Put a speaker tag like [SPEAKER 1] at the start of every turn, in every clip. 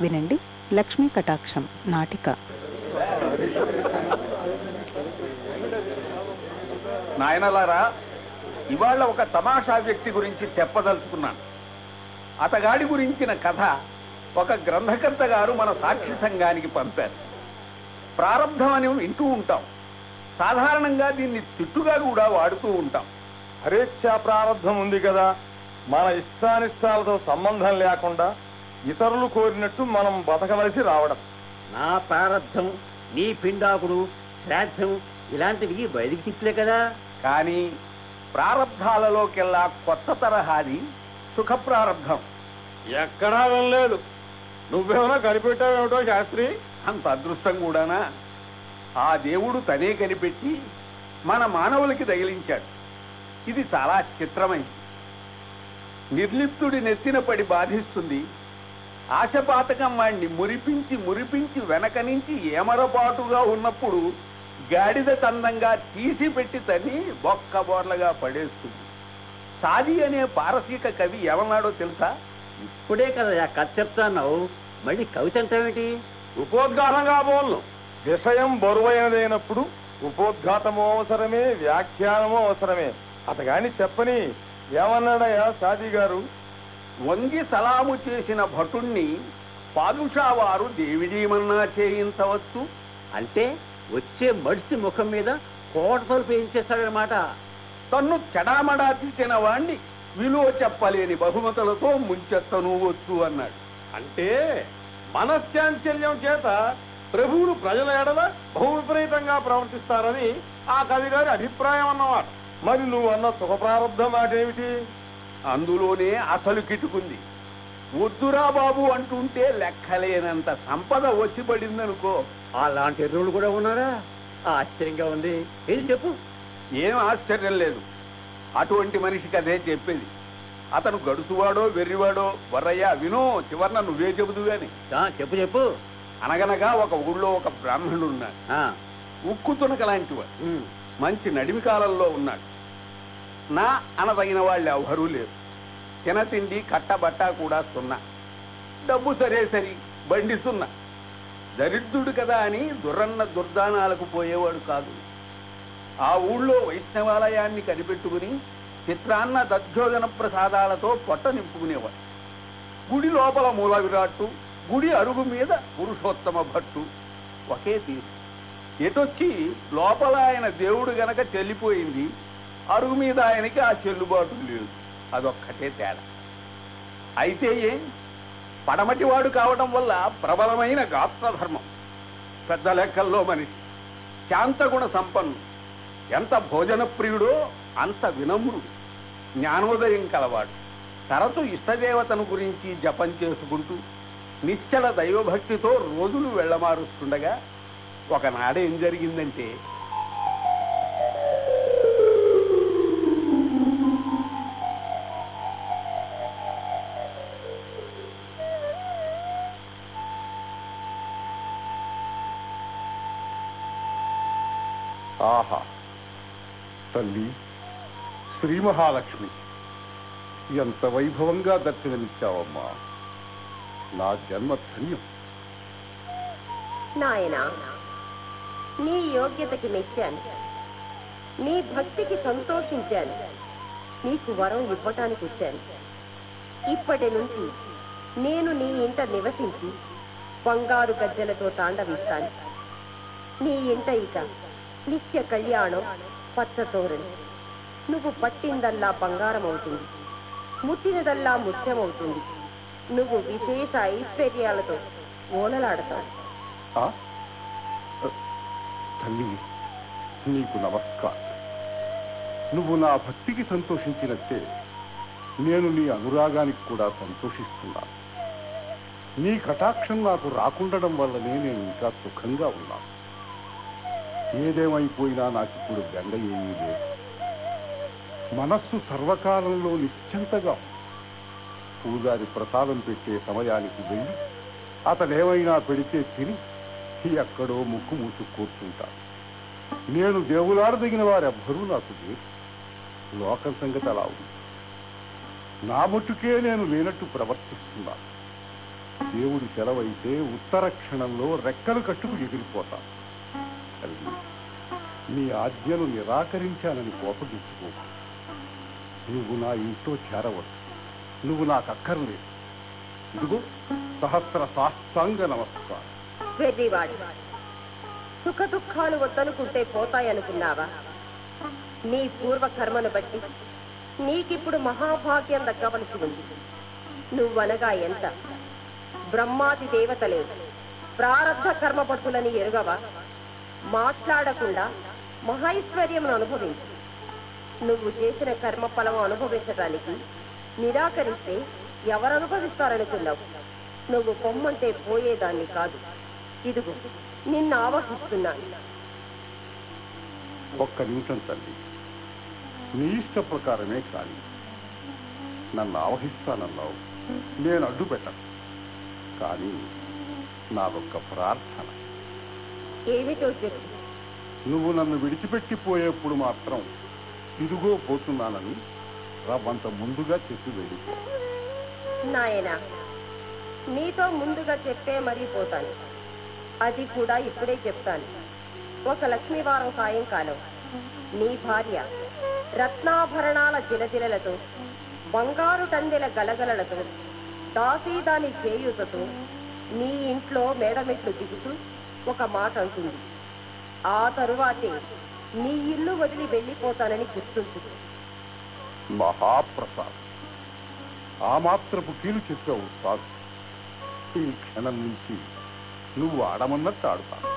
[SPEAKER 1] వినండి. లక్ష్మీ కటాక్షం నాటిక.
[SPEAKER 2] నాయనలారా ఇవాళ ఒక తమాషా వ్యక్తి గురించి చెప్పదలుచుకున్నాను అతగాడి గురించిన కథ ఒక గ్రంథకర్త గారు మన సాక్షి సంఘానికి పంపారు. ప్రారంభం అని వింటూ ఉంటాం. సాధారణంగా దీన్ని తిట్టుగా కూడా వాడుతూ ఉంటాం.
[SPEAKER 3] పరీక్షా ప్రారంభం ఉంది కదా. మన ఇష్టానిష్టాలతో సంబంధం లేకుండా ఇతరులు కోరినట్టు మనం బతకవలసి రావడం.
[SPEAKER 4] నా ప్రారంధం నీ పిండాకుడు శ్రాద్ధం ఇలాంటివి బయటికి తిప్పలే కదా.
[SPEAKER 2] కానీ ప్రారంధాలలోకెల్లా కొత్త తరహాది సుఖ ప్రారంభం
[SPEAKER 3] ఎక్కడా వినలేదు నువ్వేమైనా కనిపెట్టావేమిటో శాస్త్రి?
[SPEAKER 2] అంత అదృష్టం కూడానా? ఆ దేవుడు తనే కనిపెట్టి మన మానవులకి తగిలించాడు. ఇది చాలా చిత్రమైంది. నిర్లిప్తుడి నెత్తిన పడి బాధిస్తుంది ఆశపాతకం వాణ్ణి మురిపించి మురిపించి వెనక నుంచి ఏమరపాటుగా ఉన్నప్పుడు గాడిద తందంగా తీసి పెట్టి తని బొక్క బోర్లగా పడేస్తుంది. సాది అనే పారసీక కవి ఏమన్నాడో తెలుసా?
[SPEAKER 4] ఇప్పుడే కదా కథ చెప్తాన్నావు. మళ్ళీ కవిత అంటావేంటి?
[SPEAKER 3] ఉపోద్ఘాతంగా బోల్ను విషయం బరువైనదైనప్పుడు ఉపోద్ఘాతము అవసరమే వ్యాఖ్యానము అవసరమే. అతగాని చెప్పని ఏమన్నాడయ్యా షాజీ గారు?
[SPEAKER 2] వంగి సలాము చేసిన భటుణ్ణి పాదుషా వారు దేవిడీమన్నా చేయించవచ్చు.
[SPEAKER 4] అంటే వచ్చే మడిసి ముఖం మీద కోటతలు పేయించేస్తాడనమాట
[SPEAKER 2] తన్ను చెడామడా తీసిన వాణ్ణి విలువ చెప్పలేని బహుమతులతో ముంచెత్తను వచ్చు అన్నాడు.
[SPEAKER 3] అంటే మనశ్చాంచల్యం చేత ప్రభువులు ప్రజల ఎడల బహు విపరీతంగా ప్రవర్తిస్తారని ఆ కవి గారి అభిప్రాయం అన్నమాట. మరి నువ్వు అన్న సుఖ ప్రారంభ మాట ఏమిటి
[SPEAKER 2] అందులోనే అసలు కిటుకుంది వద్దురా బాబు అంటుంటే లెక్కలేనంత సంపద వచ్చి పడిందనుకో.
[SPEAKER 4] అలాంటి ఎరువులు కూడా ఉన్నారా? ఆశ్చర్యంగా ఉంది. ఏది చెప్పు?
[SPEAKER 2] ఏం ఆశ్చర్యం లేదు. అటువంటి మనిషికి అదే చెప్పేది. అతను గడుసువాడో వెర్రివాడో వర్రయ్య వినో చివర్న నువ్వే చెబుదు గాని
[SPEAKER 4] చెప్పు చెప్పు.
[SPEAKER 2] అనగనగా ఒక ఊళ్ళో ఒక బ్రాహ్మణుడు ఉన్నాడు. ఉక్కు తునక లాంటివాడు మంచి నడిమి కాలంలో ఉన్నాడు. నా అనదగిన వాళ్ళు ఎవరూ లేరు. తినతిండి కట్టబట్ట కూడా సున్నా. డబ్బు సరే సరి బండి సున్నా. దరిద్రుడు కదా అని దురన్న దుర్దానాలకు పోయేవాడు కాదు. ఆ ఊళ్ళో వైష్ణవాలయాన్ని కనిపెట్టుకుని చిత్రాన్న దద్యోజన ప్రసాదాలతో పొట్ట నింపుకునేవాడు. గుడి లోపల మూల విరాట్టు గుడి అరుగు మీద పురుషోత్తమ భట్టు. ఒకే తీరు. ఎటొచ్చి లోపల ఆయన దేవుడు గనక చెల్లిపోయింది అరుగు మీద ఆయనకి ఆ చెల్లుబాటు లేదు. అదొక్కటే తేడా. అయితే ఏం? పడమటివాడు కావడం వల్ల ప్రబలమైన గాత్రధర్మం. పెద్ద లెక్కల్లో మనిషి. శాంతగుణ సంపన్నుడు. ఎంత భోజన ప్రియుడో అంత వినమ్రుడు. జ్ఞానోదయం కలవాడు. తరచు ఇష్టదేవతను గురించి జపం చేసుకుంటూ నిశ్చల దైవభక్తితో రోజులు వెళ్ళమారుస్తుండగా ఒకనాడు ఏం జరిగిందంటే
[SPEAKER 5] శ్రీ మహాలక్ష్మి. ఎంత వైభవంగా దర్శనమిచ్చావమ్మా. నా జన్మ ధన్యం.
[SPEAKER 6] నాయనా నీ యోగ్యతకి మెచ్చాను. నీ భక్తికి సంతోషించాను. నీకు వరం ఇవ్వటానికి వచ్చాను. ఇప్పటి నుంచి నేను నీ ఇంట నివసించి బంగారు గజ్జలతో తాండవిస్తాను. నీ ఇంట ఇక నిత్య కళ్యాణం పచ్చతోరణి నువ్వు పట్టిందల్లా బంగారం అవుతుంది ముట్టినదల్లా ముత్యమవుతుంది. నువ్వు విశేష ఐశ్వర్యాలతో ఓలలాడతావు.
[SPEAKER 5] ఆ? తల్లి నీకు నమస్కారం. నువ్వు నా భక్తికి సంతోషించినట్టే నేను నీ అనురాగానికి కూడా సంతోషిస్తున్నాను. నీ కటాక్షం నాకు రాకుండడం వల్లనే నేను ఇంకా సుఖంగా ఉన్నాను. ఏదేమైపోయినా నాకిప్పుడు బెండ ఏమీ లేదు. మనస్సు సర్వకాలంలో నిశ్చంతగా పూజారి ప్రసాదం పెట్టే సమయానికి వెళ్ళి అతనేమైనా పెడితే తిని ఎక్కడో ముక్కు మూసు కూర్చుంటాను నేను దేవులాడదగిన వారెవ్వరూ నాకు లేరు. లోకం సంగతి అలా ఉంది. నా మట్టుకే నేను లేనట్టు ప్రవర్తిస్తున్నాను. దేవుడి సెలవైతే ఉత్తర క్షణంలో రెక్కలు కట్టుకు ఎగిరిపోతాను. నీ ఆజ్ఞను నిరాకరించానని కోపగించుకో నువ్వు నా ఇంట్లో చేరవచ్చు నువ్వు నాకు అక్కర్లేదు. ఇదిగో సహస్ర సాష్టాంగ నమస్కారం.
[SPEAKER 6] సుఖ దుఃఖాలు వద్దనుకుంటే పోతాయనుకున్నావా? నీ పూర్వ కర్మను బట్టి నీకిప్పుడు మహాభాగ్యం దక్కవలసి ఉంది. నువ్వనగా ఎంత? బ్రహ్మాది దేవతలే ప్రారంభ కర్మపట్టులని ఎరుగవా? మాట్లాడకుండా మహైశ్వర్యమును అనుభవించు. నువ్వు చేసిన కర్మ ఫలం అనుభవించడానికి నిరాకరిస్తే ఎవరు అనుభవిస్తారనుకున్నావు నువ్వు పొమ్మంటే పోయేదాన్ని కాదు. ఇదిగో నిన్ను ఆవహిస్తున్నాను
[SPEAKER 5] ఒక్క నిమిషం తల్లి. నీ ఇష్ట ప్రకారమే కాని నన్ను ఆవహిస్తానన్నావు. నేను అడ్డు పెట్టను కానీ నాదొక్క ప్రార్థన.
[SPEAKER 6] ఏమిటో చెప్పు.
[SPEAKER 5] నువ్వు నన్ను విడిచిపెట్టిపోయేప్పుడు మాత్రం ఇదిగో పోతున్నానని రవ్వంత ముందుగా చెప్పి వెళ్ళిపో
[SPEAKER 6] నాయనా నీతో ముందుగా చెప్పే మరీ పోతాను. అది కూడా ఇప్పుడే చెప్తాను. ఒక లక్ష్మీవారం సాయంకాలం నీ భార్య రత్నాభరణాల జిలజిలలతో బంగారు టందెల గలగలలతో దాసీదాని చేయూతతో నీ ఇంట్లో మేడమెట్లు దిగుతూ ఒక మాట అంటుంది. ఆ తరువాతే నీ ఇల్లు వదిలి వెళ్ళిపోతానని గుర్తుంటుంది
[SPEAKER 5] మహాప్రసాద్ ఆ మాత్రపు కీలు చెప్పావు సాధు ఈ క్షణం నుంచి నువ్వు ఆడమన్నట్టు ఆడుతాను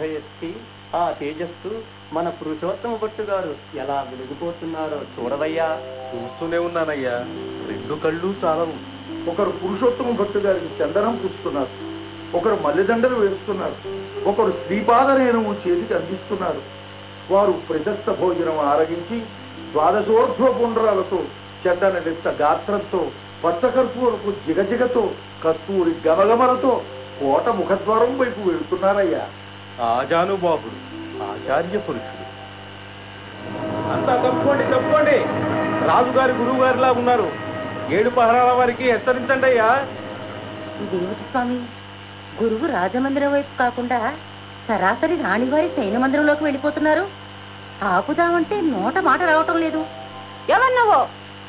[SPEAKER 4] ఆ ఆ తేజస్సు మన పురుషోత్తమ భట్టు గారు ఎలా వెలిగిపోతున్నారో చూడవయ్యా.
[SPEAKER 3] చూస్తూనే ఉన్నానయ్యా. రెండు కళ్ళు చాలవు. ఒకరు పురుషోత్తమ భట్టు గారికి చందనం పూస్తున్నారు. ఒకరు మల్లెదండలు వేస్తున్నారు. ఒకరు శ్రీపాదరేణువు చేతికి అందిస్తున్నారు. వారు ప్రశస్త భోజనం ఆరగించి ద్వాదశోర్ధ్వ గుండ్రాలతో చెడ్డన నెత్త గాత్రంతో పచ్చకర్పూరపు జిగజిగతో కస్తూరి గమగమలతో కోట ముఖద్వారం వైపు వెళుతున్నారయ్యా. ఆజానుబాబుడు ఆచార్య పురుషుడు. అంతా తప్పుకోండి తప్పుకోండి రాజుగారి గురువు గారిలా ఉన్నారు. ఏడు పహరాల వారికి హెచ్చరించండి అయ్యా.
[SPEAKER 7] ఇదేమిటి స్వామి? గురువు రాజమందిరం వైపు కాకుండా సరాసరి రాణివారి సైన మందిరంలోకి వెళ్ళిపోతున్నారు. ఆపుదామంటే నోట మాట రావటం లేదు.
[SPEAKER 6] ఏమన్నావో?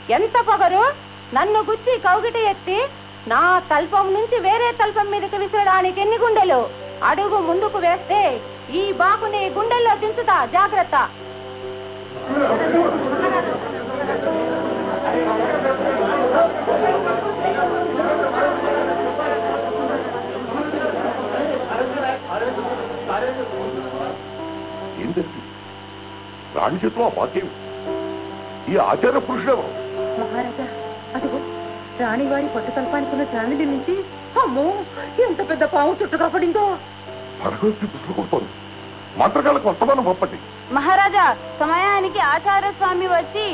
[SPEAKER 6] ఎంత పొగరు? నన్ను గుచ్చి కౌగిట ఎత్తి నా తల్పం నుంచి వేరే తల్పం మీదకి విసరడానికి ఎన్ని గుండెలు? అడుగు ముందుకు వేస్తే ఈ బాకుని గుండెల్లో దించుతా జాగ్రత్త.
[SPEAKER 5] ఏంటండి? రాణి చేతిలో ఆ ఈ ఆచార్య పురుషుడు
[SPEAKER 7] మహారాజా అదిగో రాణివారి పట్టు తల్పానికున్న చాందిని నుంచి అమ్మో ఎంత పెద్ద పాము చుట్టుగా పడిందో.
[SPEAKER 5] భగవద్గీత పుస్తకం మంత్రకాలకు వర్తమానం పంపండి
[SPEAKER 8] మహారాజా సమయానికి ఆచార్య స్వామి వచ్చి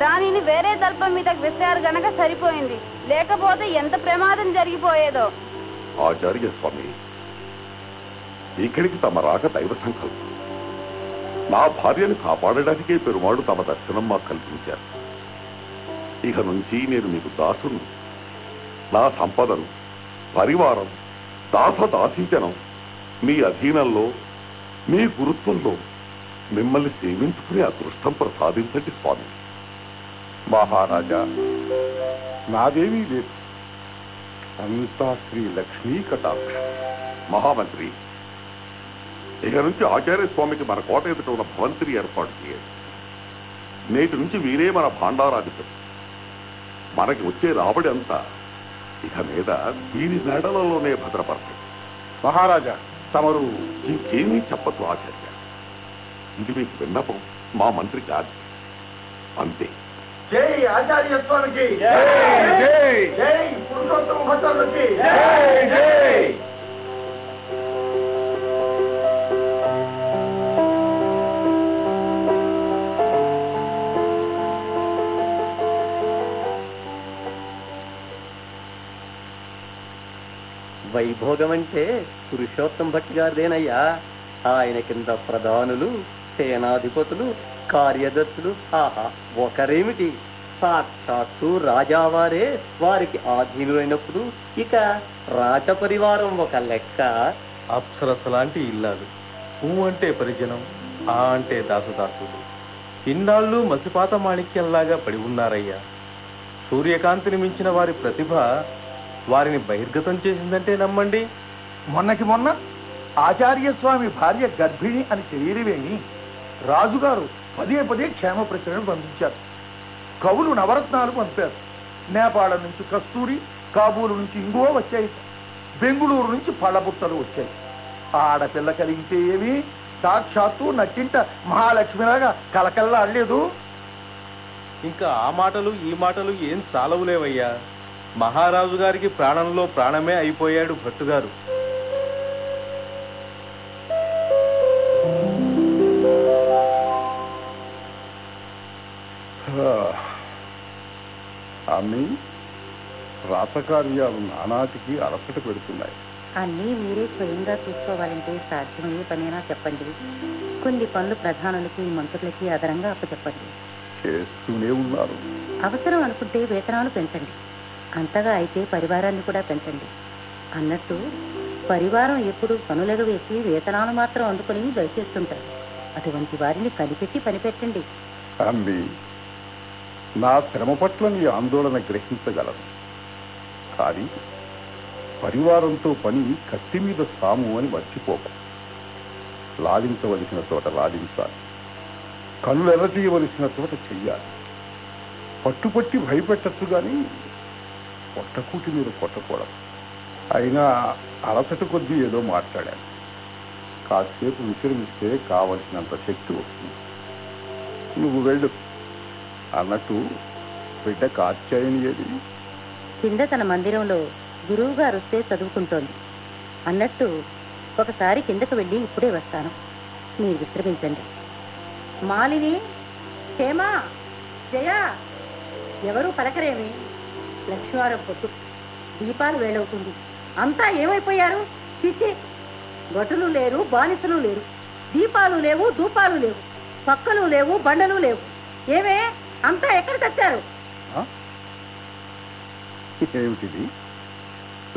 [SPEAKER 8] రాణిని వేరే తల్పం మీదకి విసిరారు గనక సరిపోయింది. లేకపోతే ఎంత ప్రమాదం జరిగిపోయేదో.
[SPEAKER 5] ఆచార్య స్వామి ఇక్కడికి తమ రాక దైవ సంకల్పం. నా భార్యను కాపాడడానికే పెరుమాడు తమ దర్శనం మాకు కల్పించారు. ఇక నుంచి నేను మీకు దాసును నా సంపదను పరివారం దాస మీ అధీనంలో మీ గురుత్వంలో మిమ్మల్ని సేవించుకునే అదృష్టం ప్రసాదించండి స్వామి. మహారాజా నాదేమీ లేదు. అంతా శ్రీ లక్ష్మీ కటాక్ష. మహామంత్రి ఇక నుంచి ఆచార్య స్వామికి మన కోట ఎదుట ఉన్న భవంతిని ఏర్పాటు చేయాలి నేటి నుంచి వీరే మన భాండారాధిపతి. మనకి వచ్చే రాబడి అంతా ఇక మీద వీరి మెడలలోనే భద్రపరచండి మహారాజా తమరు ఇంకేమీ చెప్పదు ఆచార్య. ఇది మీకు విన్నపం మా మంత్రి కాదు అంతే.
[SPEAKER 3] జై ఆచార్య స్వామికి. జై పురుషోత్తమ భట్టాలకి
[SPEAKER 4] వైభోగం అంటే పురుషోత్తం భట్ గారిదేనయ్యా ఆయన కింద ప్రధానులు సేనాధిపతులు కార్యదర్శులు ఆహా ఒకరేమిటి? సాక్షాత్తు రాజావారే వారికి ఆధీనులైనప్పుడు ఇక రాజపరివారం ఒక లెక్క.
[SPEAKER 3] అప్సరస లాంటి ఇల్లాలు. ఊ అంటే పరిజనం ఆ అంటే దాసదాసులు. ఇన్నాళ్ళు మసిపాత మాణిక్యంలాగా పడి ఉన్నారయ్యా. సూర్యకాంతిని మించిన వారి ప్రతిభ వారిని బహిర్గతం చేసిందంటే నమ్మండి.
[SPEAKER 9] మొన్నకి మొన్న ఆచార్య స్వామి భార్య గర్భిణి అని తెలియనివేమి రాజుగారు పదే పదే క్షేమ ప్రచురణ పంపించారు. కవులు నవరత్నాలు పంపారు. నేపాళం నుంచి కస్తూరి కాబూలు నుంచి ఇంగువ వచ్చాయి. బెంగుళూరు నుంచి పళ్ళబుట్టలు వచ్చాయి. ఆడపిల్ల కలిగితే ఏమి? సాక్షాత్తు నట్టింట మహాలక్ష్మిలాగా కలకల్లా అల్లేదు
[SPEAKER 3] ఇంకా ఆ మాటలు ఈ మాటలు ఏం చాలవులేవయ్యా? మహారాజు గారికి ప్రాణంలో ప్రాణమే అయిపోయాడు భట్టుగారు
[SPEAKER 5] ఆమె రాతకార్యాలు నానాటికి అలసట పెడుతున్నాయి.
[SPEAKER 7] అన్నీ మీరే స్వయంగా చూసుకోవాలంటే సాధ్యమయ్యే పనేనా చెప్పండి? కొన్ని పనులు ప్రధానులకి మంత్రులకి అదనంగా అప్పచెప్పండి.
[SPEAKER 5] చేస్తూనే ఉన్నారు.
[SPEAKER 7] అవసరం అనుకుంటే వేతనాలు పెంచండి. అంతగా అయితే పరివారాన్ని కూడా పెంచండి. అన్నట్టు పరివారం ఎప్పుడు పనులకు వేసి వేతనాలు మాత్రం అందుకుని దయచేస్తుంటారు అటువంటి వారిని కనిపెట్టి పనిపెట్టండి.
[SPEAKER 5] అంది నా శ్రమ పట్ల నీ ఆందోళన గ్రహించగలను. కానీ పరివారంతో పని కత్తి మీద సాము అని మర్చిపోకు. లాలించవలసిన చోట లాలించాలి. కనులు ఎర్ర చేయవలసిన చోట చెయ్యాలి. పట్టుపట్టి భయపెట్టచ్చు కానీ కొట్టకూటి మీరు కొట్టకూడదు. అయినా అలసట కొద్దీ ఏదో మాట్లాడాను కాసేపు విశ్రమిస్తే కావలసినంత శక్తి వస్తుంది. నువ్వు వెళ్ళు. అన్నట్టు బిడ్డ కాత్యాయని ఏది
[SPEAKER 7] కింద తన మందిరంలో గురువు గారు వస్తే చదువుకుంటోంది. అన్నట్టు ఒకసారి కిందకు వెళ్ళి ఇప్పుడే వస్తాను. మీరు విశ్రమించండి. మాలిని హేమా జయ ఎవరు పలకరేమి? లక్ష్మీవారం పొట్టు దీపాలు వేలవుతుంది. అంతా ఏమైపోయారు? చిచి! భటులు లేరు బానిసలు లేరు. దీపాలు లేవు ధూపాలు లేవు. పక్కలు లేవు బండలు లేవు. ఏమే? అంతా ఎక్కడికి వచ్చారు?
[SPEAKER 5] ఏమిటిది?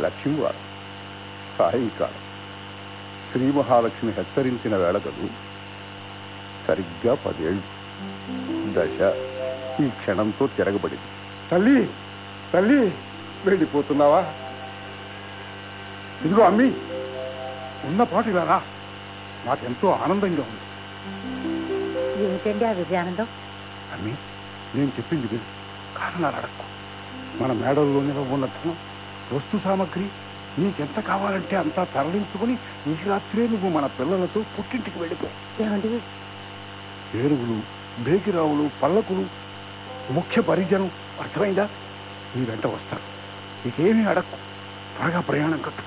[SPEAKER 5] లక్ష్మీవారం సాయంకాలం శ్రీ మహాలక్ష్మి హెచ్చరించిన వేళ కదూ? సరిగ్గా పదేళ్ళు. దశ ఈ క్షణంతో తిరగబడింది. తల్లి! తల్లి వెళ్ళిపోతున్నావా? ఇదిగో అమ్మి ఉన్న పాటు ఇలా రా. నాకెంతో ఆనందంగా ఉంది.
[SPEAKER 7] ఏమిటండి ఆ విజయానందం?
[SPEAKER 5] అమ్మి నేను చెప్పింది విను. కారణాలు అడక్కు. మన మేడల్లో నిలవన్న ధనం వస్తు సామగ్రి నీకెంత కావాలంటే అంతా తరలించుకుని ఈ రాత్రే నువ్వు మన పిల్లలతో పుట్టింటికి వెళ్ళిపో.
[SPEAKER 7] ఏమండి?
[SPEAKER 5] ఏనుగులు బేకిరావులు పల్లకులు ముఖ్య పరిజనం. అర్థమైందా? నీ వెంట వస్తారు నీకేమీ అడక్కు. త్వరగా ప్రయాణం కట్టు.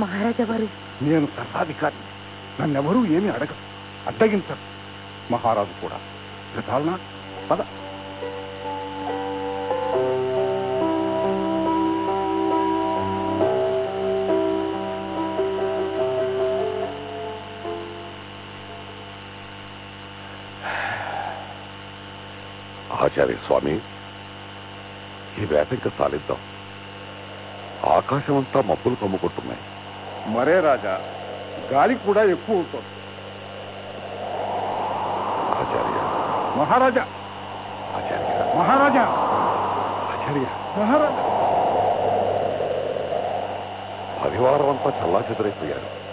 [SPEAKER 7] మహారాజా వారు
[SPEAKER 5] నేను సర్వాధికారిని. నన్నెవరూ ఏమీ అడగరు. అడ్డగించరు. మహారాజు కూడా. గతాలనా పద.
[SPEAKER 10] ఆచార్య స్వామి ఈ వేట ఇంకా సాలిద్దాం. ఆకాశం అంతా మబ్బులు కమ్ముకుంటున్నాయి.
[SPEAKER 5] మరే రాజా గాలి కూడా ఎక్కువ అవుతుంది
[SPEAKER 10] ఆచార్య.
[SPEAKER 5] మహారాజా.
[SPEAKER 10] ఆచార్య.
[SPEAKER 5] మహారాజా.
[SPEAKER 10] ఆచార్య.
[SPEAKER 5] మహారాజా.
[SPEAKER 10] పరివారం అంతా చల్లా చెదరైపోయారు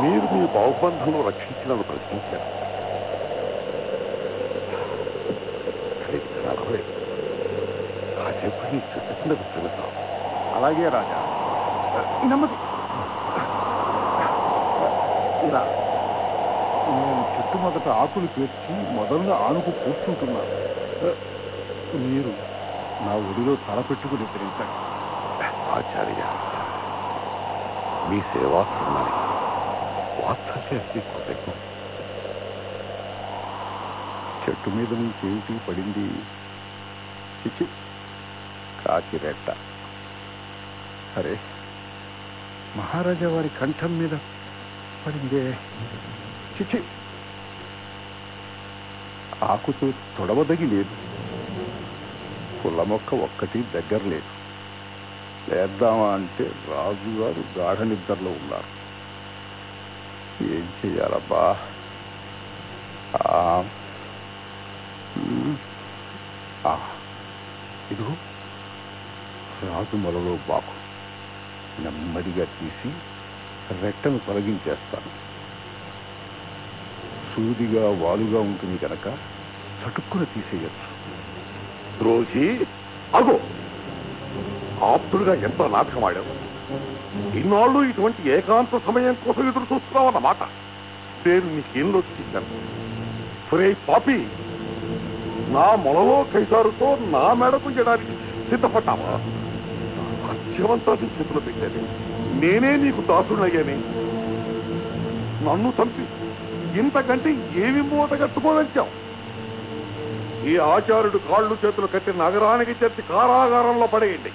[SPEAKER 10] మీరు మీ బాహుబంధంలో రక్షించినను ప్రశ్నించారు. కానీ నలభై కాసేపు ఈ చెట్టు కింద విశ్రమిస్తాం
[SPEAKER 5] అలాగే రాజా. నెమ్మది ఇలా. నేను చెట్టు మొదట ఆకులు పేర్చి మొదలుగా ఆనుకు కూర్చుంటున్నాను మీరు నా ఒడిలో తల పెట్టుకుని నిద్రించండి
[SPEAKER 10] ఆచార్య మీ సేవాశ్రమానికి వాత్సల్యానికి కృతజ్ఞం.
[SPEAKER 5] చెట్టు మీద నుంచి ఏమిటి పడింది? చిచి కాకి రెట్ట అరే మహారాజా వారి కంఠం మీద పడిందే. చిచి ఆకుతో తొడవదగి లేదు. పుల్ల మొక్క ఒక్కటి దగ్గర లేదు. లేద్దామా అంటే రాజుగారు గాఢ నిద్రలో ఉన్నారు. ఏం చెయ్యాలబ్బా? ఆ, ఇదిగో. రాజు మొలలో బాకు నెమ్మదిగా తీసి రెట్టను తొలగించేస్తాను. సూదిగా వాలుగా ఉంటుంది కనుక చటుక్కున తీసేయచ్చు.
[SPEAKER 10] రోజి అగో ఆప్తుడుగా ఎంత నాటకం ఆడావు? ఇన్నాళ్ళు ఇటువంటి ఏకాంత సమయం కోసం ఎదురు చూస్తున్నావు అన్నమాట. నేను నీకేంలో చేశాను ఫ్రే పాపి నా మొలలో కైసారుతో నా మెడకు చేయడానికి సిద్ధపడ్డావా? నీ చేతిలో పెట్టాను నేనే నీకు దాసుడయ్యాని నన్ను చంపి. ఇంతకంటే ఏమి మూట కట్టుకోదలిచావు ఈ ఆచార్యుడు కాళ్ళు చేతులు కట్టి నగరానికి చేర్చి కారాగారంలో పడేయండి.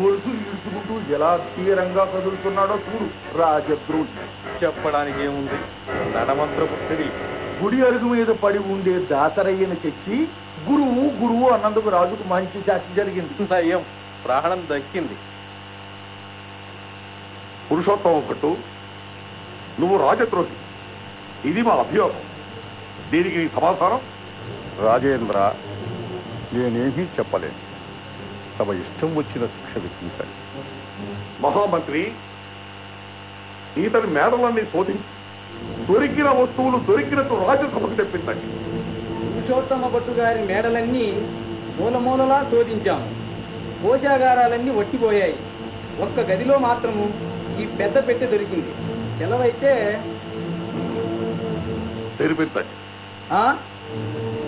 [SPEAKER 9] గొలుసు ఈడ్చుకుంటూ ఎలా తీరంగా కదులుతున్నాడో చూడు రాజద్రోహి.
[SPEAKER 3] చెప్పడానికి ఏముంది? నడమంత్ర పుత్రుడి
[SPEAKER 9] గుడి అరుగు మీద పడి ఉండే దాసరయ్యను తెచ్చి గురువు గురువు అన్నందుకు రాజుకు మంచి శాస్తి జరిగింది.
[SPEAKER 3] నయం. ప్రాణం దక్కింది.
[SPEAKER 10] పురుషోత్తమ భట్టు నువ్వు రాజద్రోహి. ఇది మా అభియోగం. దీనికి సమాధానం?
[SPEAKER 5] రాజేంద్ర నేనేమీ చెప్పలేను. తమ ఇష్టం వచ్చిన శిక్ష విధించాలి.
[SPEAKER 10] మహామంత్రి ఇతని మేడలన్నీ శోధించి దొరికిన వస్తువులు దొరికినట్టు రాజ్యసభకు తెప్పించండి.
[SPEAKER 11] పురుషోత్తమ భట్టు గారి మేడలన్నీ మూలమూలలా శోధించాము. కోశాగారాలన్నీ వట్టిపోయాయి ఒక్క గదిలో మాత్రము ఈ పెద్ద పెట్టె దొరికింది. సెలవైతే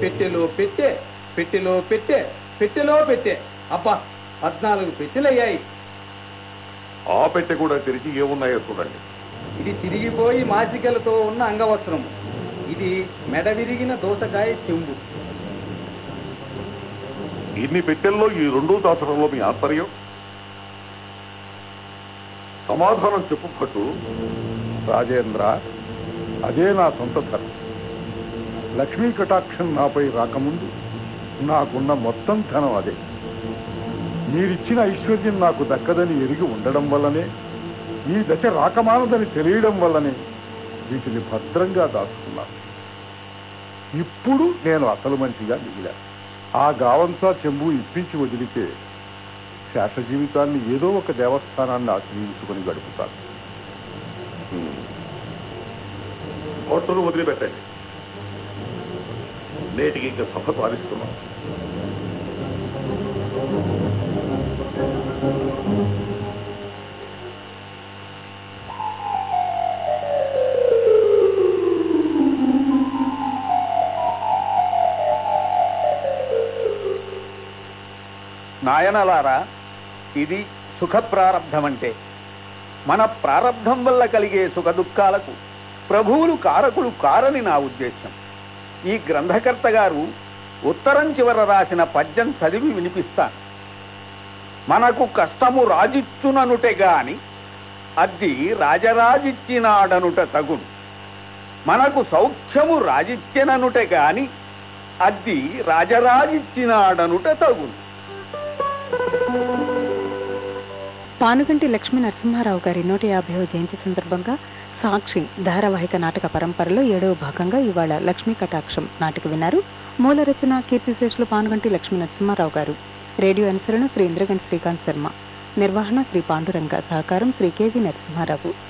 [SPEAKER 11] పెట్టెలో పెట్టె పెట్టెలో పెట్టె పెట్టెలో పెట్టె. అబ్బా పద్నాలుగు పెట్టెలయ్యాయి.
[SPEAKER 10] ఆ పెట్టె కూడా తెరిచి ఏమున్నాయో చూడండి.
[SPEAKER 11] ఇది చిరిగిపోయి మాసికలతో ఉన్న అంగవస్త్రము. ఇది మెడ విరిగిన దోసకాయ చెంబు.
[SPEAKER 10] ఇన్ని పెట్టెల్లో ఈ రెండో దాసరంలో మీ ఆంతర్యం సమాధానం చెప్పుకట్టు
[SPEAKER 5] రాజేంద్ర అదే నా సొంత ధర్మం లక్ష్మీ కటాక్షం నాపై రాకముందు నాకున్న మొత్తం ధనం అదే. మీరిచ్చిన ఐశ్వర్యం నాకు దక్కదని ఎరిగి ఉండడం వల్లనే ఈ దశ రాకమానదని తెలియడం వల్లనే వీటిని భద్రంగా దాచుకున్నాను. ఇప్పుడు నేను అసలు మంచిగా మిగిలాను. ఆ గావంతా చెంబు ఇప్పించి వదిలితే శాస జీవితాన్ని ఏదో ఒక దేవస్థానాన్ని ఆశ్రయించుకొని గడుపుతాను
[SPEAKER 10] భట్టును వదిలిపెట్టండి. నేటికి ఇంకా సభ పాలిస్తున్నాం.
[SPEAKER 2] నాయనలారా ఇది సుఖ ప్రారంధం అంటే మన ప్రారంధం వల్ల కలిగే సుఖ దుఃఖాలకు ప్రభువులు కారకులు కారని నా ఉద్దేశం ఈ గ్రంథకర్త గారు ఉత్తరం చివర రాసిన పద్యం చదివి వినిపిస్తాను. మనకు కష్టము రాజిచ్చుననుటే గాని అద్ది రాజరాజిచ్చినాడనుట తగును. మనకు సౌఖ్యము రాజిచ్చెననుటే గాని అద్ది రాజరాజిచ్చినాడనుట తగును.
[SPEAKER 1] పానుగంటి లక్ష్మీ నరసింహారావు గారి నూట యాభైవ జయంతి సందర్భంగా సాక్షి ధారావాహిక నాటక పరంపరలో ఏడవ భాగంగా ఇవాళ లక్ష్మీ కటాక్షం నాటిక విన్నారు. మూల రచన కీర్తిశేషులు పానుగంటి లక్ష్మీ నరసింహారావు గారు. రేడియో అనుసరణ శ్రీ ఇంద్రగంటి శ్రీకాంత్ శర్మ. నిర్వహణ శ్రీ పాండురంగ. సహకారం శ్రీ కేవీ నరసింహారావు.